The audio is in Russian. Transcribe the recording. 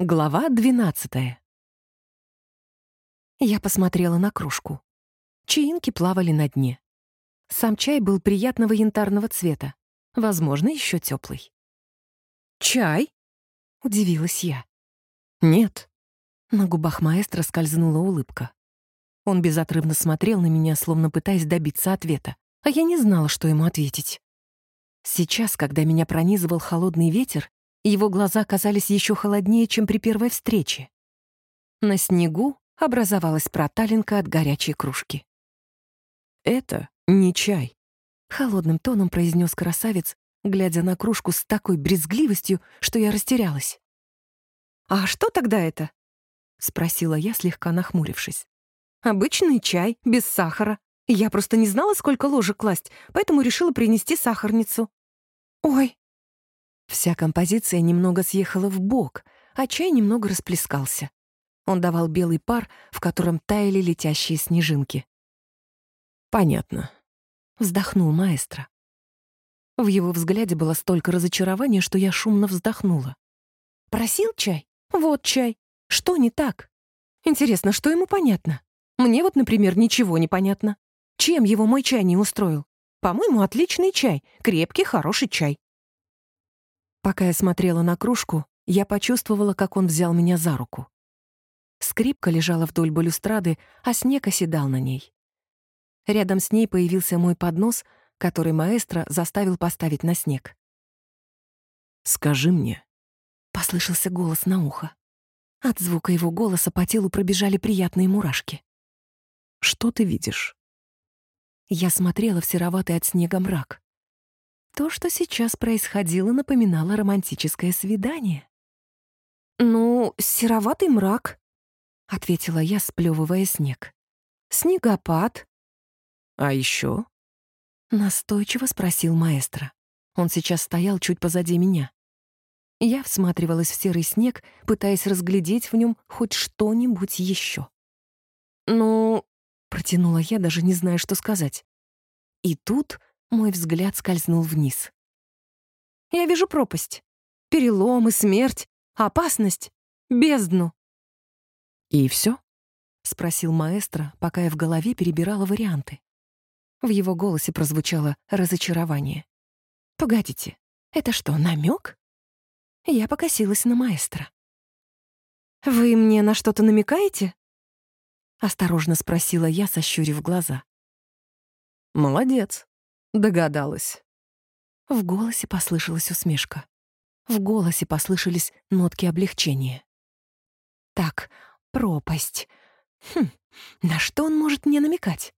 Глава двенадцатая. Я посмотрела на кружку. Чаинки плавали на дне. Сам чай был приятного янтарного цвета, возможно, еще теплый. «Чай?» — удивилась я. «Нет». На губах маэстро скользнула улыбка. Он безотрывно смотрел на меня, словно пытаясь добиться ответа, а я не знала, что ему ответить. Сейчас, когда меня пронизывал холодный ветер, его глаза казались еще холоднее, чем при первой встрече. На снегу образовалась проталинка от горячей кружки. «Это не чай», — холодным тоном произнес красавец, глядя на кружку с такой брезгливостью, что я растерялась. «А что тогда это?» — спросила я, слегка нахмурившись. «Обычный чай, без сахара. Я просто не знала, сколько ложек класть, поэтому решила принести сахарницу». «Ой!» Вся композиция немного съехала в бок, а чай немного расплескался. Он давал белый пар, в котором таяли летящие снежинки. «Понятно», — вздохнул маэстро. В его взгляде было столько разочарования, что я шумно вздохнула. «Просил чай? Вот чай. Что не так? Интересно, что ему понятно? Мне вот, например, ничего не понятно. Чем его мой чай не устроил? По-моему, отличный чай, крепкий, хороший чай. Пока я смотрела на кружку, я почувствовала, как он взял меня за руку. Скрипка лежала вдоль балюстрады, а снег оседал на ней. Рядом с ней появился мой поднос, который маэстро заставил поставить на снег. «Скажи мне», — послышался голос на ухо. От звука его голоса по телу пробежали приятные мурашки. «Что ты видишь?» Я смотрела в сероватый от снега мрак. То, что сейчас происходило, напоминало романтическое свидание. «Ну, сероватый мрак», — ответила я, сплёвывая снег. «Снегопад». «А еще?» — настойчиво спросил маэстро. Он сейчас стоял чуть позади меня. Я всматривалась в серый снег, пытаясь разглядеть в нем хоть что-нибудь еще. «Ну...» — протянула я, даже не зная, что сказать. И тут мой взгляд скользнул вниз. «Я вижу пропасть. Переломы, смерть, опасность, бездну». «И все? спросил маэстро, пока я в голове перебирала варианты. В его голосе прозвучало разочарование. «Погодите, это что, намек? Я покосилась на маэстро. «Вы мне на что-то намекаете?» — осторожно спросила я, сощурив глаза. «Молодец», Догадалась. В голосе послышалась усмешка. В голосе послышались нотки облегчения. Так, пропасть. Хм, на что он может мне намекать?